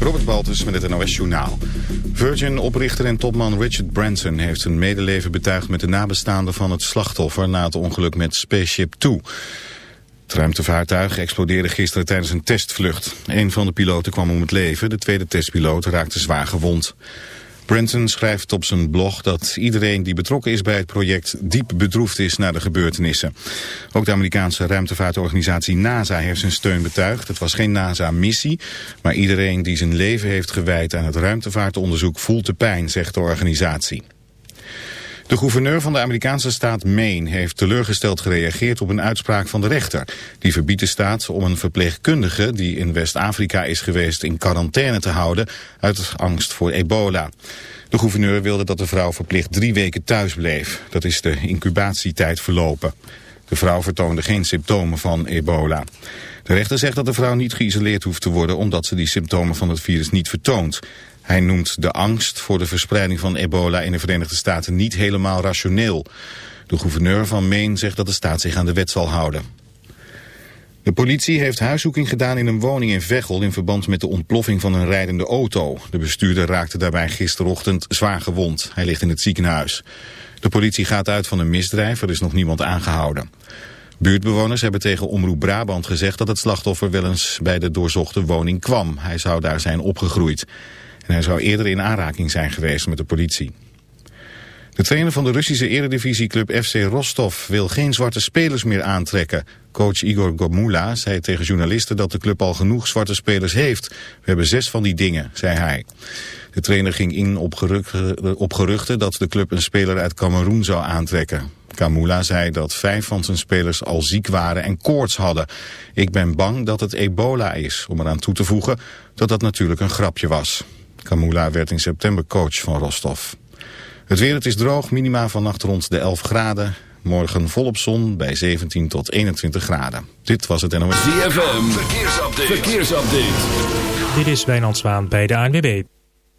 Robert Baltus met het NOS Journaal. Virgin-oprichter en topman Richard Branson heeft zijn medeleven betuigd met de nabestaanden van het slachtoffer na het ongeluk met Spaceship Two. Het ruimtevaartuig explodeerde gisteren tijdens een testvlucht. Een van de piloten kwam om het leven, de tweede testpiloot raakte zwaar gewond. Branson schrijft op zijn blog dat iedereen die betrokken is bij het project diep bedroefd is na de gebeurtenissen. Ook de Amerikaanse ruimtevaartorganisatie NASA heeft zijn steun betuigd. Het was geen NASA-missie, maar iedereen die zijn leven heeft gewijd aan het ruimtevaartonderzoek voelt de pijn, zegt de organisatie. De gouverneur van de Amerikaanse staat Maine heeft teleurgesteld gereageerd op een uitspraak van de rechter. Die verbiedt de staat om een verpleegkundige die in West-Afrika is geweest in quarantaine te houden uit angst voor ebola. De gouverneur wilde dat de vrouw verplicht drie weken thuis bleef. Dat is de incubatietijd verlopen. De vrouw vertoonde geen symptomen van ebola. De rechter zegt dat de vrouw niet geïsoleerd hoeft te worden omdat ze die symptomen van het virus niet vertoont. Hij noemt de angst voor de verspreiding van ebola in de Verenigde Staten niet helemaal rationeel. De gouverneur van Maine zegt dat de staat zich aan de wet zal houden. De politie heeft huiszoeking gedaan in een woning in Veghel in verband met de ontploffing van een rijdende auto. De bestuurder raakte daarbij gisterochtend zwaar gewond. Hij ligt in het ziekenhuis. De politie gaat uit van een misdrijf, er is nog niemand aangehouden. Buurtbewoners hebben tegen Omroep Brabant gezegd dat het slachtoffer wel eens bij de doorzochte woning kwam. Hij zou daar zijn opgegroeid. En hij zou eerder in aanraking zijn geweest met de politie. De trainer van de Russische eredivisieclub FC Rostov wil geen zwarte spelers meer aantrekken. Coach Igor Gomula zei tegen journalisten dat de club al genoeg zwarte spelers heeft. We hebben zes van die dingen, zei hij. De trainer ging in op, geruchten, dat de club een speler uit Cameroen zou aantrekken. Kamula zei dat vijf van zijn spelers al ziek waren en koorts hadden. Ik ben bang dat het ebola is, om eraan toe te voegen dat dat natuurlijk een grapje was. Kamula werd in september coach van Rostov. Het weer, het is droog, minima vannacht rond de 11 graden. Morgen volop zon bij 17 tot 21 graden. Dit was het NOS. ZFM, verkeersupdate. verkeersupdate. Dit is Wijnand Zwaan bij de ANWB.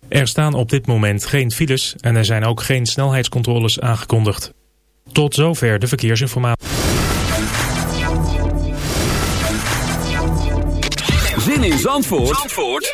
Er staan op dit moment geen files en er zijn ook geen snelheidscontroles aangekondigd. Tot zover de verkeersinformatie. Zin in Zandvoort, Zandvoort?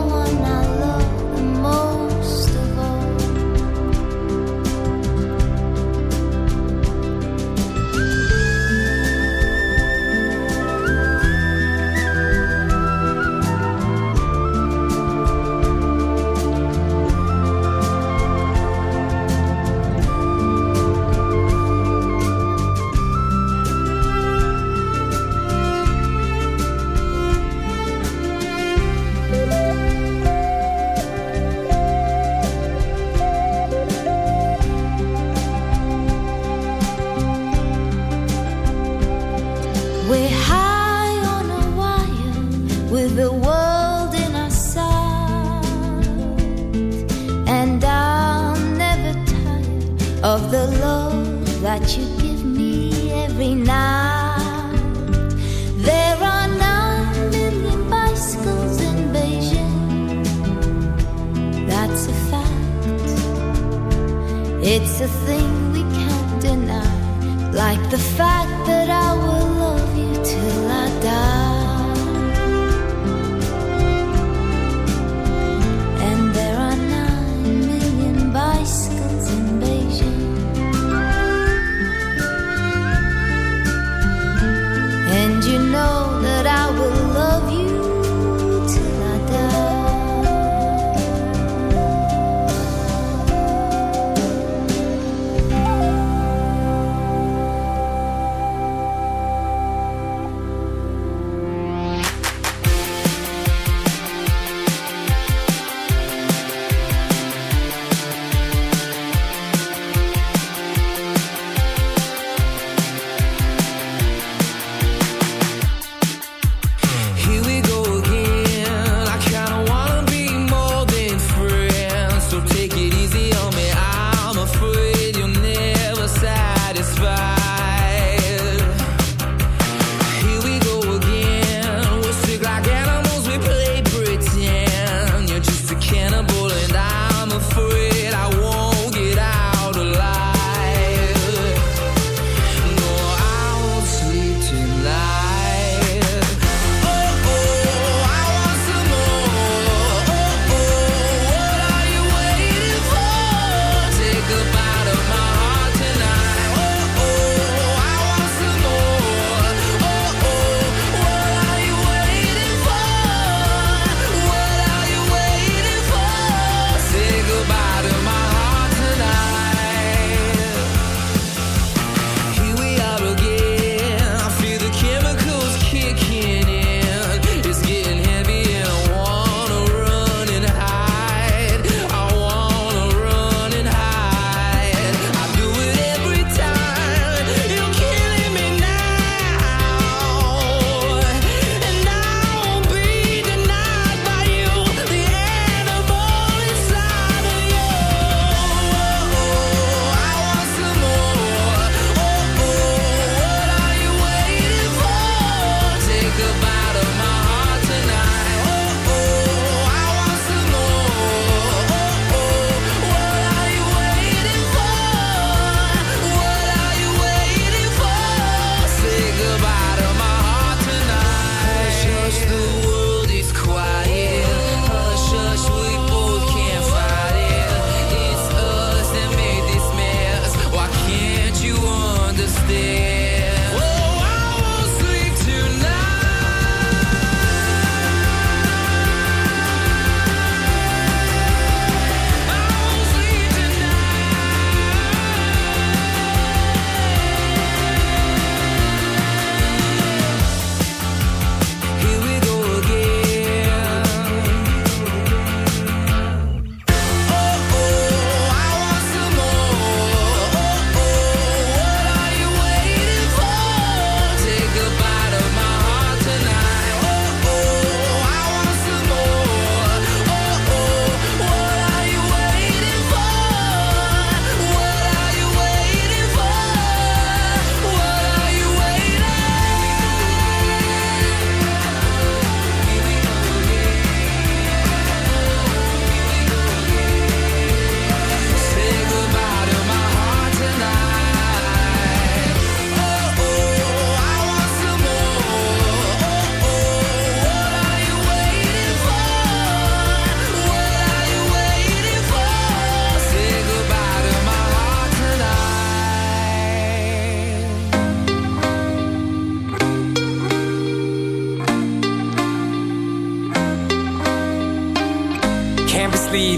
like the fact that I was.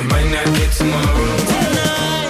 we might not get tomorrow. Tonight.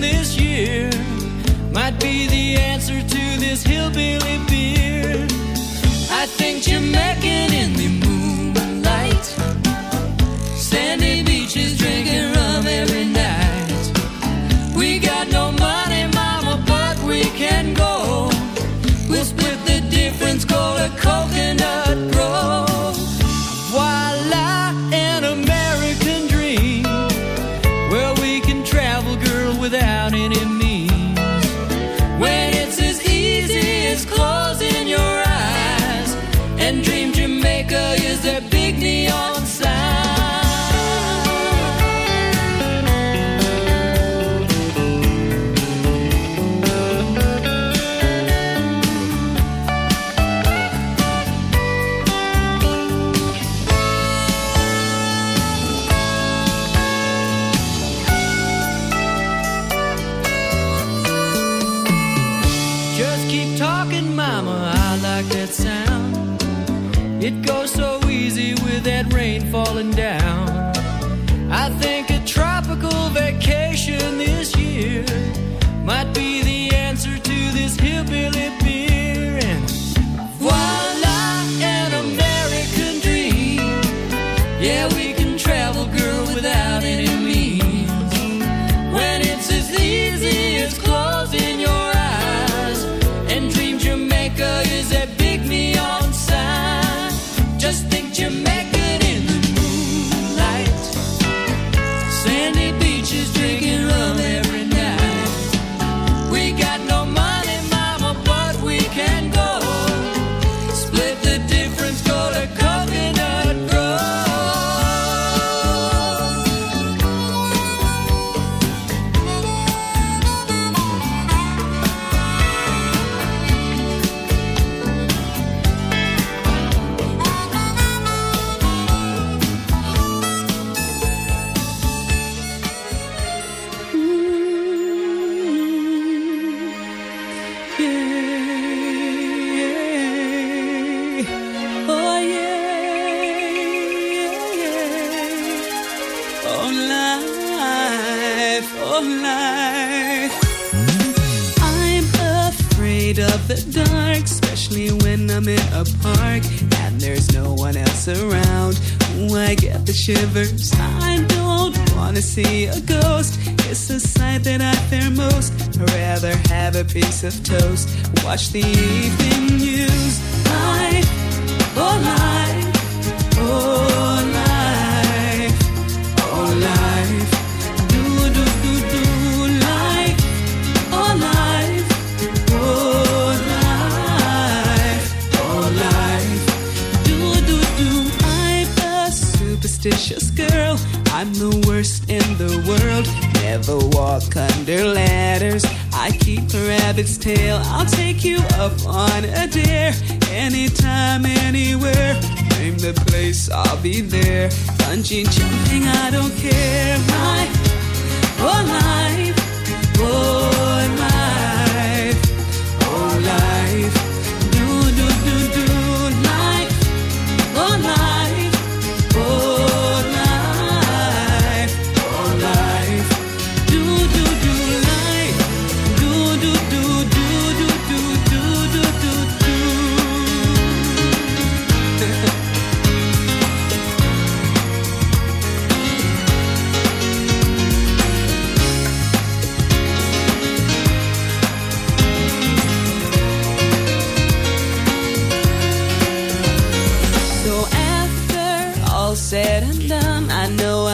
this year might be the answer to this hillbilly beer. I think Jamaica in the moonlight, sandy beaches drinking rum every night. We got no money, mama, but we can go. We'll split the difference, call a coconut. falling down. piece of toast, watch the evening news.